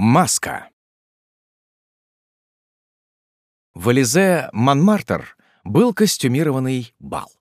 Маска. В Элизе Монмартр был костюмированный бал.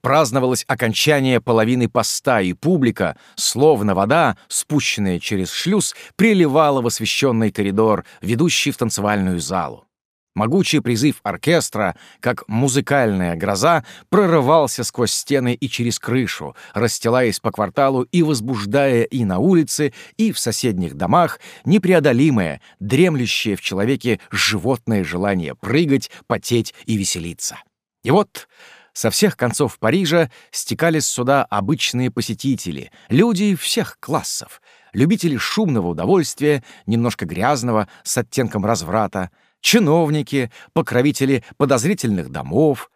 Праздновалось окончание половины поста, и публика, словно вода, спущенная через шлюз, приливала в освещенный коридор, ведущий в танцевальную залу. Могучий призыв оркестра, как музыкальная гроза, прорывался сквозь стены и через крышу, расстилаясь по кварталу и возбуждая и на улице, и в соседних домах непреодолимое, дремлющее в человеке животное желание прыгать, потеть и веселиться. И вот со всех концов Парижа стекались сюда обычные посетители, люди всех классов, любители шумного удовольствия, немножко грязного, с оттенком разврата, чиновники, покровители подозрительных домов,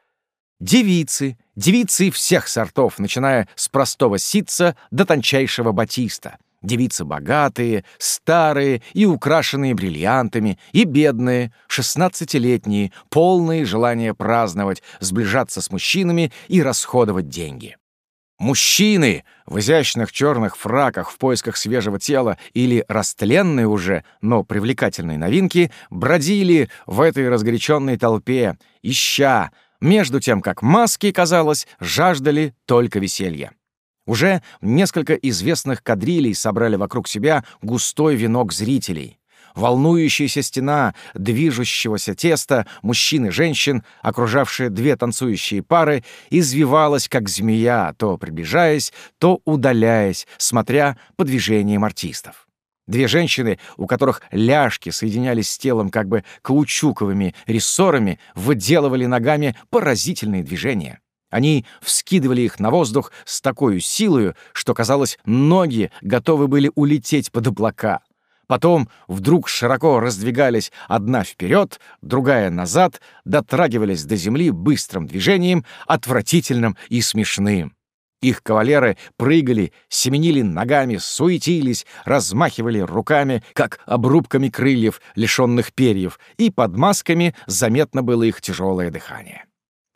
девицы, девицы всех сортов, начиная с простого ситца до тончайшего батиста, девицы богатые, старые и украшенные бриллиантами, и бедные, шестнадцатилетние, полные желания праздновать, сближаться с мужчинами и расходовать деньги. Мужчины в изящных черных фраках в поисках свежего тела или растленные уже, но привлекательной новинки бродили в этой разгоряченной толпе, ища, между тем, как маски, казалось, жаждали только веселья. Уже несколько известных кадрилей собрали вокруг себя густой венок зрителей волнующаяся стена движущегося теста мужчин и женщин, окружавшие две танцующие пары, извивалась, как змея, то приближаясь, то удаляясь, смотря по движениям артистов. Две женщины, у которых ляжки соединялись с телом как бы каучуковыми рессорами, выделывали ногами поразительные движения. Они вскидывали их на воздух с такой силой, что, казалось, ноги готовы были улететь под облака. Потом вдруг широко раздвигались одна вперед, другая назад, дотрагивались до земли быстрым движением, отвратительным и смешным. Их кавалеры прыгали, семенили ногами, суетились, размахивали руками, как обрубками крыльев, лишенных перьев, и под масками заметно было их тяжелое дыхание.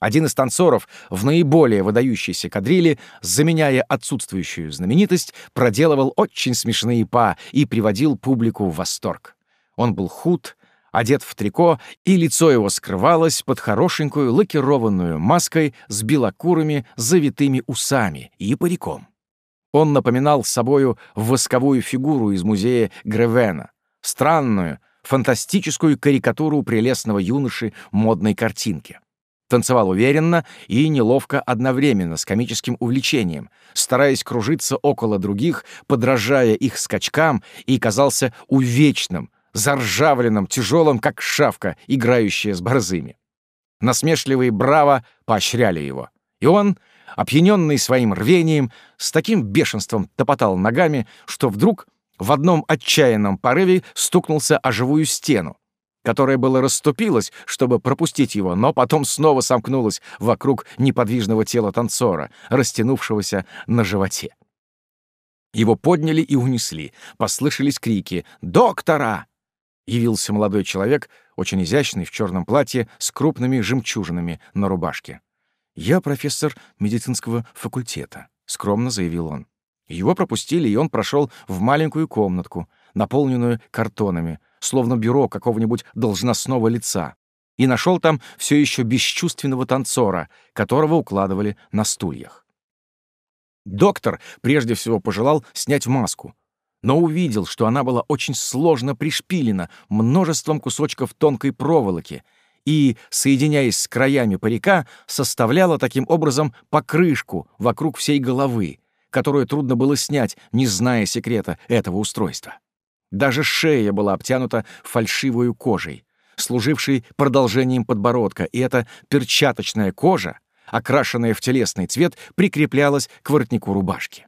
Один из танцоров в наиболее выдающейся кадрили, заменяя отсутствующую знаменитость, проделывал очень смешные па и приводил публику в восторг. Он был худ, одет в трико, и лицо его скрывалось под хорошенькую лакированную маской с белокурыми завитыми усами и париком. Он напоминал собою восковую фигуру из музея Гревена, странную, фантастическую карикатуру прелестного юноши модной картинки. Танцевал уверенно и неловко одновременно с комическим увлечением, стараясь кружиться около других, подражая их скачкам, и казался увечным, заржавленным, тяжелым, как шавка, играющая с борзыми. Насмешливые браво поощряли его. И он, опьяненный своим рвением, с таким бешенством топотал ногами, что вдруг в одном отчаянном порыве стукнулся о живую стену, которое было расступилось, чтобы пропустить его, но потом снова сомкнулось вокруг неподвижного тела танцора, растянувшегося на животе. Его подняли и унесли. Послышались крики «Доктора!» Явился молодой человек, очень изящный, в черном платье, с крупными жемчужинами на рубашке. «Я профессор медицинского факультета», — скромно заявил он. Его пропустили, и он прошел в маленькую комнатку, наполненную картонами, словно бюро какого-нибудь должностного лица, и нашел там все еще бесчувственного танцора, которого укладывали на стульях. Доктор прежде всего пожелал снять маску, но увидел, что она была очень сложно пришпилена множеством кусочков тонкой проволоки и, соединяясь с краями парика, составляла таким образом покрышку вокруг всей головы, которую трудно было снять, не зная секрета этого устройства. Даже шея была обтянута фальшивой кожей, служившей продолжением подбородка, и эта перчаточная кожа, окрашенная в телесный цвет, прикреплялась к воротнику рубашки.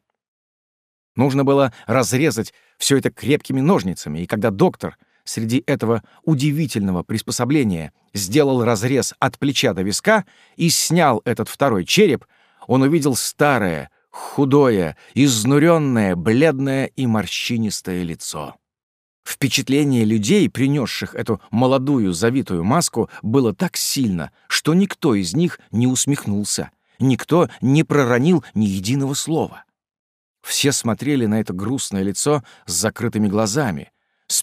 Нужно было разрезать все это крепкими ножницами, и когда доктор среди этого удивительного приспособления сделал разрез от плеча до виска и снял этот второй череп, он увидел старое, худое, изнуренное, бледное и морщинистое лицо. Впечатление людей, принесших эту молодую завитую маску, было так сильно, что никто из них не усмехнулся, никто не проронил ни единого слова. Все смотрели на это грустное лицо с закрытыми глазами,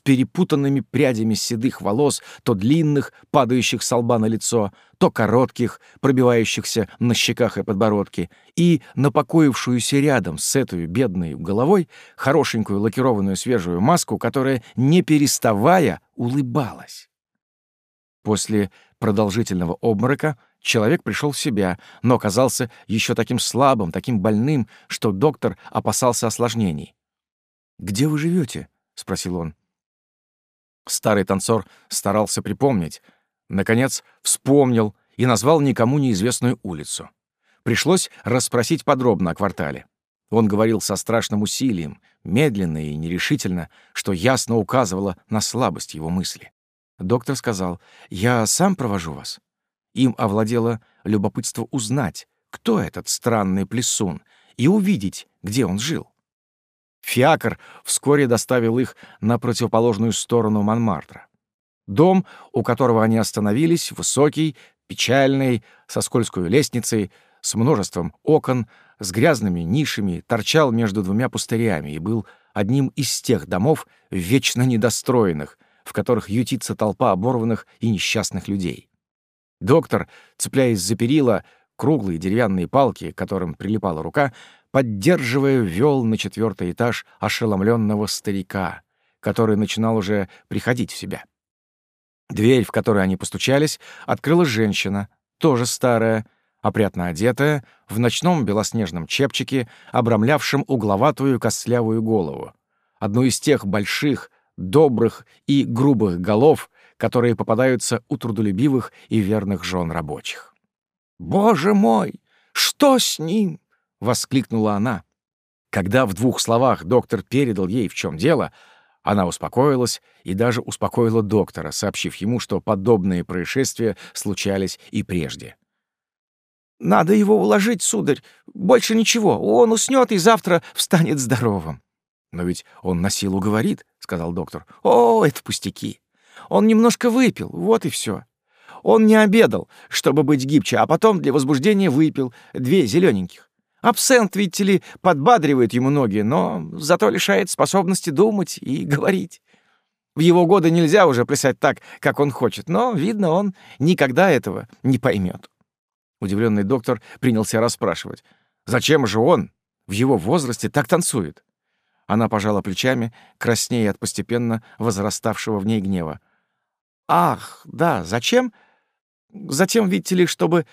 перепутанными прядями седых волос, то длинных, падающих с лба на лицо, то коротких, пробивающихся на щеках и подбородке, и на покоившуюся рядом с этой бедной головой хорошенькую лакированную свежую маску, которая, не переставая, улыбалась. После продолжительного обморока человек пришел в себя, но оказался еще таким слабым, таким больным, что доктор опасался осложнений. «Где вы живете? спросил он. Старый танцор старался припомнить. Наконец, вспомнил и назвал никому неизвестную улицу. Пришлось расспросить подробно о квартале. Он говорил со страшным усилием, медленно и нерешительно, что ясно указывало на слабость его мысли. Доктор сказал, «Я сам провожу вас». Им овладело любопытство узнать, кто этот странный плесун, и увидеть, где он жил. Фиакр вскоре доставил их на противоположную сторону Монмартра. Дом, у которого они остановились, высокий, печальный, со скользкой лестницей, с множеством окон, с грязными нишами, торчал между двумя пустырями и был одним из тех домов, вечно недостроенных, в которых ютится толпа оборванных и несчастных людей. Доктор, цепляясь за перила, круглые деревянные палки, к которым прилипала рука, поддерживая, вел на четвертый этаж ошеломленного старика, который начинал уже приходить в себя. Дверь, в которую они постучались, открыла женщина, тоже старая, опрятно одетая, в ночном белоснежном чепчике, обрамлявшем угловатую костлявую голову. Одну из тех больших, добрых и грубых голов, которые попадаются у трудолюбивых и верных жен рабочих. «Боже мой! Что с ним?» Воскликнула она. Когда в двух словах доктор передал ей, в чем дело, она успокоилась и даже успокоила доктора, сообщив ему, что подобные происшествия случались и прежде. «Надо его уложить, сударь. Больше ничего. Он уснет и завтра встанет здоровым». «Но ведь он на силу говорит», — сказал доктор. «О, это пустяки. Он немножко выпил, вот и все. Он не обедал, чтобы быть гибче, а потом для возбуждения выпил две зелененьких. Абсент, видите ли, подбадривает ему ноги, но зато лишает способности думать и говорить. В его годы нельзя уже плясать так, как он хочет, но, видно, он никогда этого не поймет. Удивленный доктор принялся расспрашивать. Зачем же он в его возрасте так танцует? Она пожала плечами, краснея от постепенно возраставшего в ней гнева. «Ах, да, зачем? Затем, видите ли, чтобы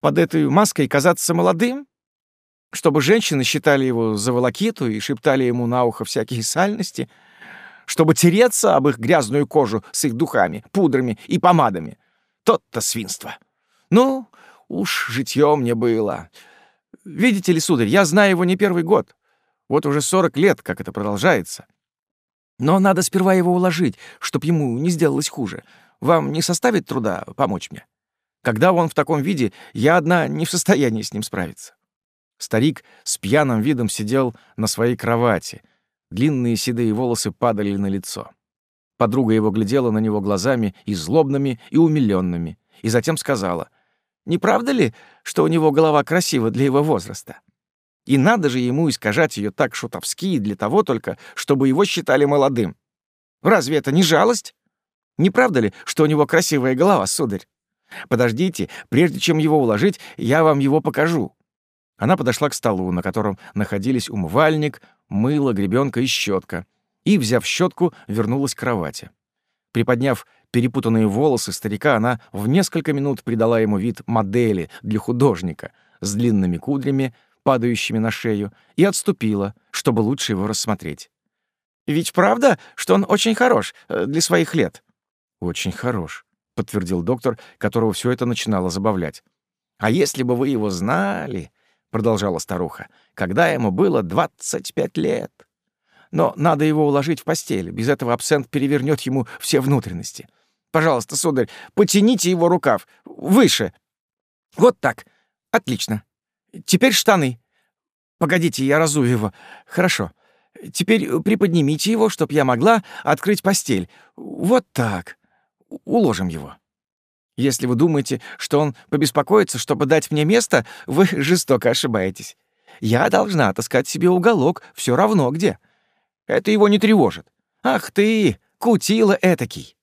под этой маской казаться молодым? Чтобы женщины считали его за волокиту и шептали ему на ухо всякие сальности, чтобы тереться об их грязную кожу с их духами, пудрами и помадами. Тот-то свинство. Ну, уж житье мне было. Видите ли, сударь, я знаю его не первый год. Вот уже сорок лет, как это продолжается. Но надо сперва его уложить, чтоб ему не сделалось хуже. Вам не составит труда помочь мне? Когда он в таком виде, я одна не в состоянии с ним справиться. Старик с пьяным видом сидел на своей кровати. Длинные седые волосы падали на лицо. Подруга его глядела на него глазами и злобными, и умилёнными, и затем сказала, «Не правда ли, что у него голова красива для его возраста? И надо же ему искажать ее так шутовски для того только, чтобы его считали молодым. Разве это не жалость? Не правда ли, что у него красивая голова, сударь? Подождите, прежде чем его уложить, я вам его покажу. Она подошла к столу, на котором находились умывальник, мыло, гребенка и щетка, и, взяв щетку, вернулась к кровати. Приподняв перепутанные волосы старика, она в несколько минут придала ему вид модели для художника с длинными кудрями, падающими на шею, и отступила, чтобы лучше его рассмотреть. «Ведь правда, что он очень хорош э, для своих лет?» «Очень хорош», — подтвердил доктор, которого все это начинало забавлять. «А если бы вы его знали...» — продолжала старуха, — «когда ему было двадцать пять лет. Но надо его уложить в постель, без этого абсент перевернет ему все внутренности. Пожалуйста, сударь, потяните его рукав. Выше. Вот так. Отлично. Теперь штаны. Погодите, я разую его. Хорошо. Теперь приподнимите его, чтоб я могла открыть постель. Вот так. Уложим его. Если вы думаете, что он побеспокоится, чтобы дать мне место, вы жестоко ошибаетесь. Я должна отыскать себе уголок, все равно где. Это его не тревожит. Ах ты, кутила этакий.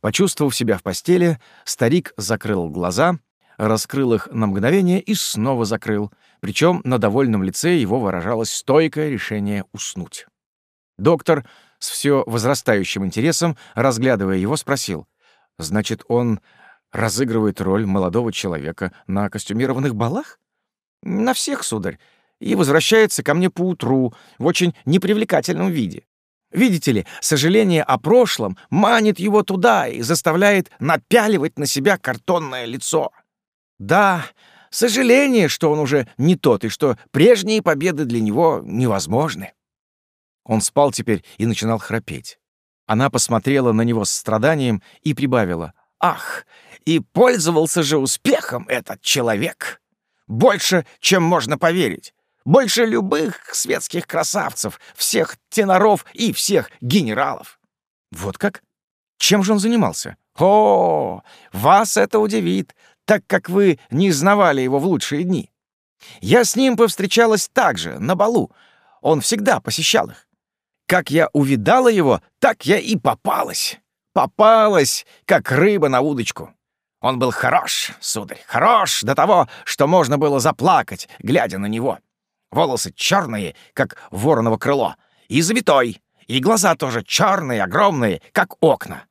Почувствовав себя в постели, старик закрыл глаза, раскрыл их на мгновение и снова закрыл, причем на довольном лице его выражалось стойкое решение уснуть. Доктор с все возрастающим интересом, разглядывая его, спросил, «Значит, он разыгрывает роль молодого человека на костюмированных балах?» «На всех, сударь, и возвращается ко мне поутру в очень непривлекательном виде. Видите ли, сожаление о прошлом манит его туда и заставляет напяливать на себя картонное лицо. Да, сожаление, что он уже не тот и что прежние победы для него невозможны. Он спал теперь и начинал храпеть. Она посмотрела на него с страданием и прибавила. «Ах, и пользовался же успехом этот человек! Больше, чем можно поверить. Больше любых светских красавцев, всех теноров и всех генералов. Вот как? Чем же он занимался? О, вас это удивит, так как вы не знавали его в лучшие дни. Я с ним повстречалась также, на балу. Он всегда посещал их. Как я увидала его, так я и попалась. Попалась, как рыба на удочку. Он был хорош, сударь, хорош до того, что можно было заплакать, глядя на него. Волосы черные, как вороново крыло, и завитой, и глаза тоже черные, огромные, как окна.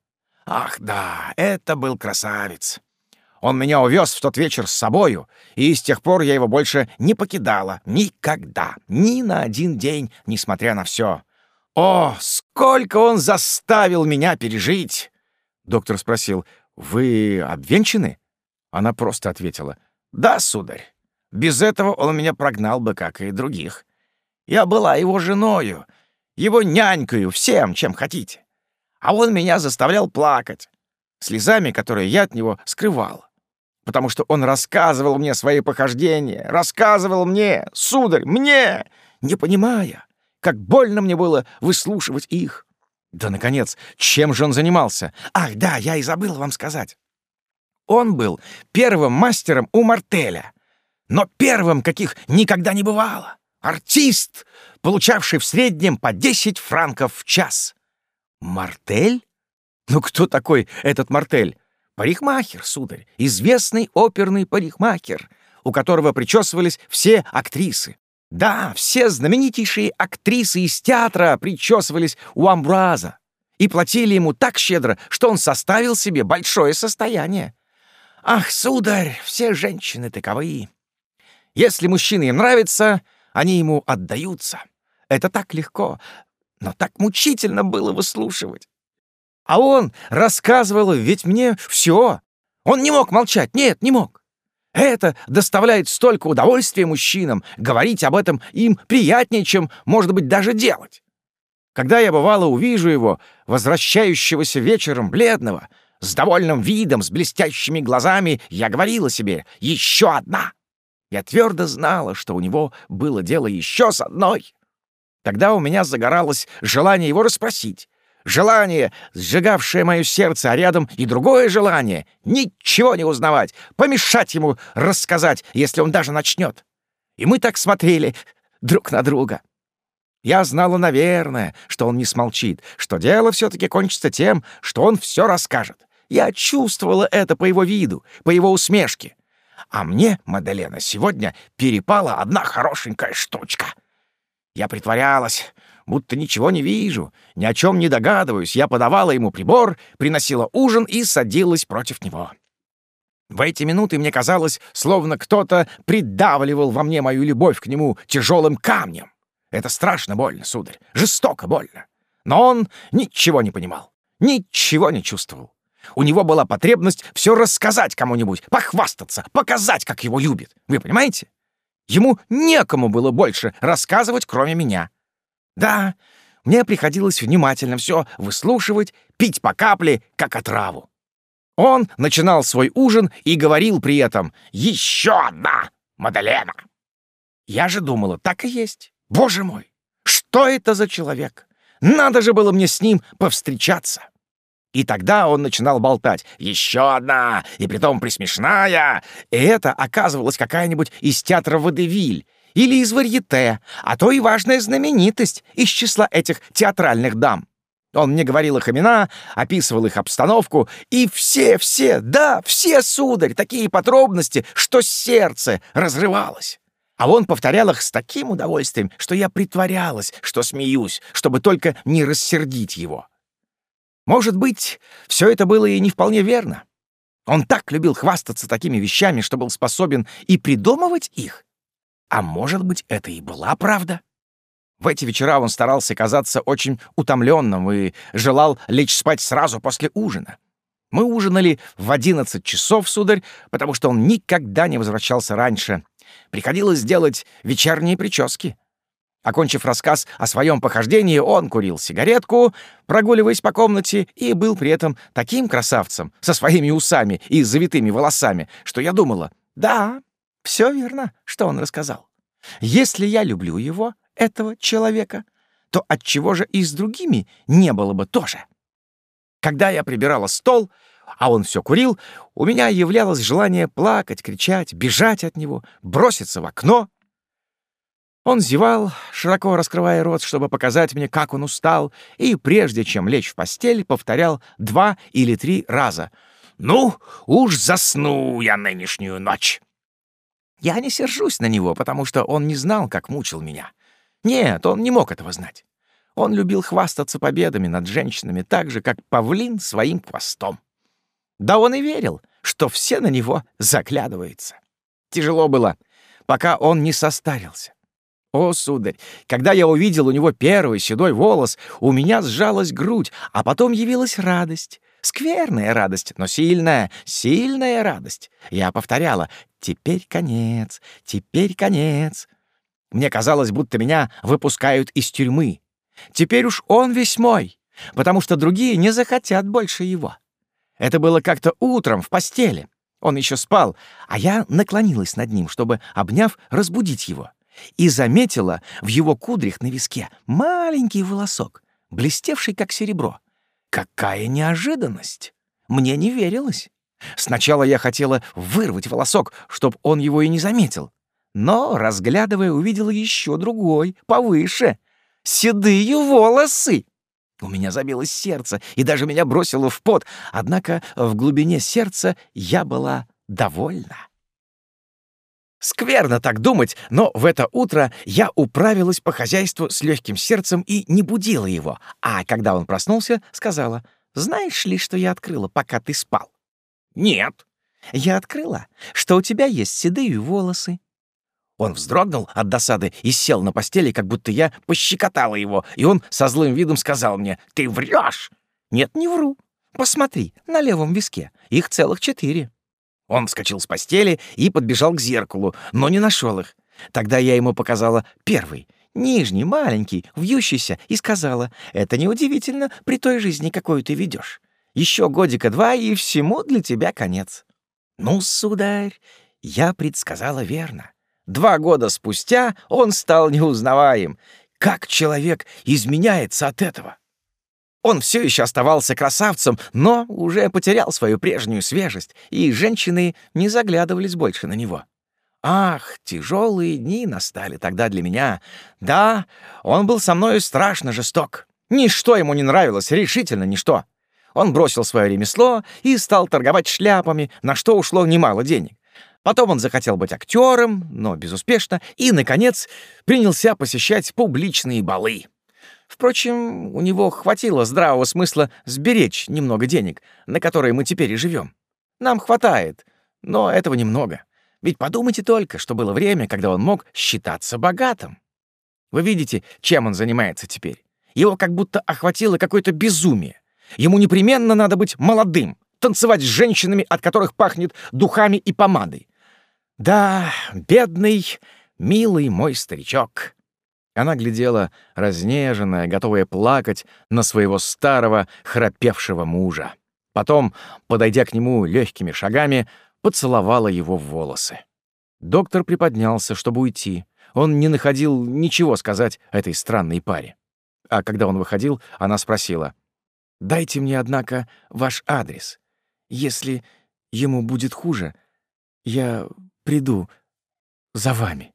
Ах да, это был красавец. Он меня увез в тот вечер с собою, и с тех пор я его больше не покидала. Никогда, ни на один день, несмотря на все. О, сколько он заставил меня пережить! Доктор спросил, «Вы обвенчаны?» Она просто ответила, «Да, сударь. Без этого он меня прогнал бы, как и других. Я была его женою, его нянькою, всем, чем хотите. А он меня заставлял плакать, слезами, которые я от него скрывал. Потому что он рассказывал мне свои похождения, рассказывал мне, сударь, мне, не понимая, как больно мне было выслушивать их. Да, наконец, чем же он занимался? Ах, да, я и забыл вам сказать. Он был первым мастером у Мартеля — но первым, каких никогда не бывало. Артист, получавший в среднем по 10 франков в час. Мартель? Ну кто такой этот Мартель? Парикмахер, сударь, известный оперный парикмахер, у которого причесывались все актрисы. Да, все знаменитейшие актрисы из театра причесывались у Амбраза и платили ему так щедро, что он составил себе большое состояние. Ах, сударь, все женщины таковы. Если мужчина им нравится, они ему отдаются. Это так легко, но так мучительно было выслушивать. А он рассказывал ведь мне все. Он не мог молчать, нет, не мог. Это доставляет столько удовольствия мужчинам, говорить об этом им приятнее, чем, может быть, даже делать. Когда я, бывало, увижу его, возвращающегося вечером бледного, с довольным видом, с блестящими глазами, я говорила себе «Еще одна!» Я твердо знала, что у него было дело еще с одной. Тогда у меня загоралось желание его расспросить. Желание, сжигавшее мое сердце, а рядом и другое желание — ничего не узнавать, помешать ему рассказать, если он даже начнет. И мы так смотрели друг на друга. Я знала, наверное, что он не смолчит, что дело все-таки кончится тем, что он все расскажет. Я чувствовала это по его виду, по его усмешке. А мне, Маделена, сегодня перепала одна хорошенькая штучка. Я притворялась, будто ничего не вижу, ни о чем не догадываюсь. Я подавала ему прибор, приносила ужин и садилась против него. В эти минуты мне казалось, словно кто-то придавливал во мне мою любовь к нему тяжелым камнем. Это страшно больно, сударь, жестоко больно. Но он ничего не понимал, ничего не чувствовал. У него была потребность все рассказать кому-нибудь, похвастаться, показать, как его любит. Вы понимаете? Ему некому было больше рассказывать, кроме меня. Да, мне приходилось внимательно все выслушивать, пить по капле, как отраву. Он начинал свой ужин и говорил при этом «Еще одна, Мадалена!» Я же думала, так и есть. Боже мой, что это за человек? Надо же было мне с ним повстречаться. И тогда он начинал болтать. «Еще одна! И притом присмешная!» И это оказывалась какая-нибудь из театра «Водевиль» или из варьете, а то и важная знаменитость из числа этих театральных дам. Он мне говорил их имена, описывал их обстановку, и все, все, да, все, сударь, такие подробности, что сердце разрывалось. А он повторял их с таким удовольствием, что я притворялась, что смеюсь, чтобы только не рассердить его. Может быть, все это было и не вполне верно. Он так любил хвастаться такими вещами, что был способен и придумывать их. А может быть, это и была правда? В эти вечера он старался казаться очень утомленным и желал лечь спать сразу после ужина. Мы ужинали в одиннадцать часов, сударь, потому что он никогда не возвращался раньше. Приходилось делать вечерние прически. Окончив рассказ о своем похождении, он курил сигаретку, прогуливаясь по комнате, и был при этом таким красавцем, со своими усами и завитыми волосами, что я думала, да, все верно, что он рассказал. Если я люблю его, этого человека, то отчего же и с другими не было бы тоже? Когда я прибирала стол, а он все курил, у меня являлось желание плакать, кричать, бежать от него, броситься в окно. Он зевал, широко раскрывая рот, чтобы показать мне, как он устал, и прежде чем лечь в постель, повторял два или три раза. «Ну, уж засну я нынешнюю ночь!» Я не сержусь на него, потому что он не знал, как мучил меня. Нет, он не мог этого знать. Он любил хвастаться победами над женщинами так же, как павлин своим хвостом. Да он и верил, что все на него заглядываются. Тяжело было, пока он не состарился. О, сударь, когда я увидел у него первый седой волос, у меня сжалась грудь, а потом явилась радость. Скверная радость, но сильная, сильная радость. Я повторяла «Теперь конец, теперь конец». Мне казалось, будто меня выпускают из тюрьмы. Теперь уж он весь мой, потому что другие не захотят больше его. Это было как-то утром в постели. Он еще спал, а я наклонилась над ним, чтобы, обняв, разбудить его. И заметила в его кудрях на виске маленький волосок, блестевший как серебро. Какая неожиданность! Мне не верилось. Сначала я хотела вырвать волосок, чтобы он его и не заметил но, разглядывая, увидела еще другой, повыше. Седые волосы! У меня забилось сердце, и даже меня бросило в пот, однако в глубине сердца я была довольна. Скверно так думать, но в это утро я управилась по хозяйству с легким сердцем и не будила его, а когда он проснулся, сказала, «Знаешь ли, что я открыла, пока ты спал?» «Нет». «Я открыла, что у тебя есть седые волосы, он вздрогнул от досады и сел на постели, как будто я пощекотала его, и он со злым видом сказал мне «Ты врешь!» «Нет, не вру. Посмотри, на левом виске. Их целых четыре». Он вскочил с постели и подбежал к зеркалу, но не нашел их. Тогда я ему показала первый, нижний, маленький, вьющийся, и сказала, «Это неудивительно при той жизни, какую ты ведешь. Еще годика два, и всему для тебя конец». «Ну, сударь, я предсказала верно. Два года спустя он стал неузнаваем. Как человек изменяется от этого? Он все еще оставался красавцем, но уже потерял свою прежнюю свежесть, и женщины не заглядывались больше на него. Ах, тяжелые дни настали тогда для меня. Да, он был со мною страшно жесток. Ничто ему не нравилось, решительно ничто. Он бросил свое ремесло и стал торговать шляпами, на что ушло немало денег. Потом он захотел быть актером, но безуспешно, и, наконец, принялся посещать публичные балы. Впрочем, у него хватило здравого смысла сберечь немного денег, на которые мы теперь и живем. Нам хватает, но этого немного. Ведь подумайте только, что было время, когда он мог считаться богатым. Вы видите, чем он занимается теперь? Его как будто охватило какое-то безумие. Ему непременно надо быть молодым, танцевать с женщинами, от которых пахнет духами и помадой, да, бедный, милый мой старичок. Она глядела, разнеженная, готовая плакать на своего старого, храпевшего мужа. Потом, подойдя к нему легкими шагами, поцеловала его в волосы. Доктор приподнялся, чтобы уйти. Он не находил ничего сказать этой странной паре. А когда он выходил, она спросила, «Дайте мне, однако, ваш адрес. Если ему будет хуже, я приду за вами.